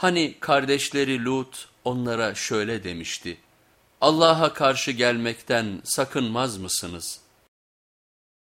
Hani kardeşleri Lut onlara şöyle demişti, Allah'a karşı gelmekten sakınmaz mısınız?''